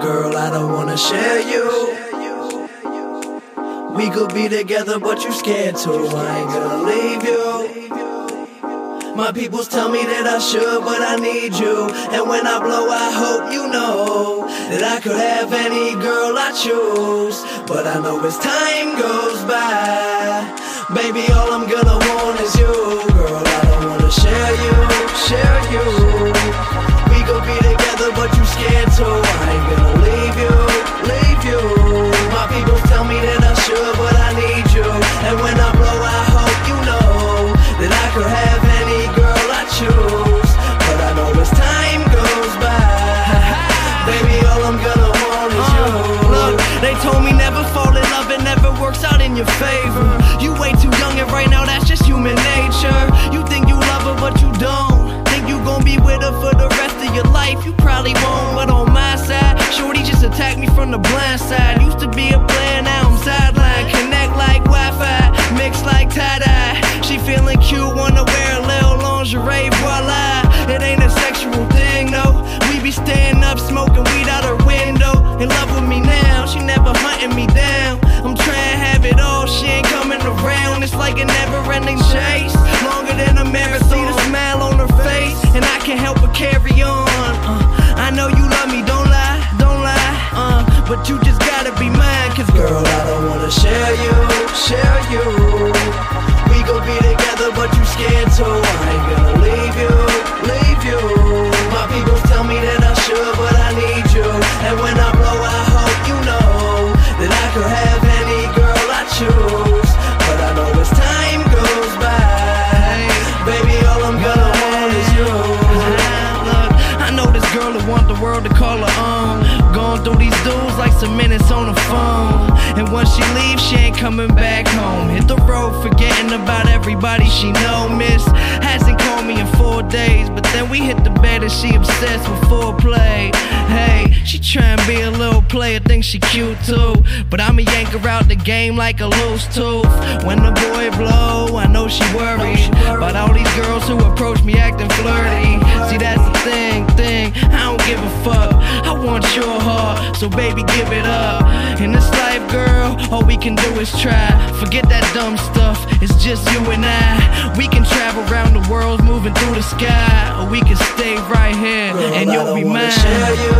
Girl, I don't wanna share you. We could be together, but you're scared to. I ain't gonna leave you. My peoples tell me that I should, but I need you. And when I blow, I hope you know that I could have any girl I choose. But I know as time goes by, baby, all I'm gonna want is you. Girl, I don't wanna share you, share you. We could be together, but you scared to. I ain't gonna leave you, leave you. My people tell me that I should, but I need you. And when I blow, I hope you know that I could have your favor. You way too young, and right now that's just human nature. You think you love her, but you don't. Think you gon' be with her for the rest of your life? You probably won't, but on my side, Shorty just attacked me from the blind side. Used to be a player, now I'm sideline. Connect like Wi Fi, mix like tie dye. She feeling cute, wanna wear a little lingerie, voila. It ain't a sexual thing, no. We be staying but you just gotta be mine, cause girl, Girl, I don't wanna share you, like some minutes on the phone. And once she leaves, she ain't coming back home. Hit the road, forgetting about everybody she know. Miss hasn't called me in four days, but then we hit the bed and she obsessed with foreplay. Hey, she tryna be a little player, think she cute too. But I'ma yank her out the game like a loose tooth. When the boy blow, I know she worried. About all these girls who approach me acting flirty. See, that's the thing, thing. I don't give a fuck. I want your heart, so baby, give it up. In this life, girl, all we can do is try. Forget that dumb stuff, it's just you and I. We can travel around the world, moving through the sky, or we can stay right here Girl, and you'll be mine.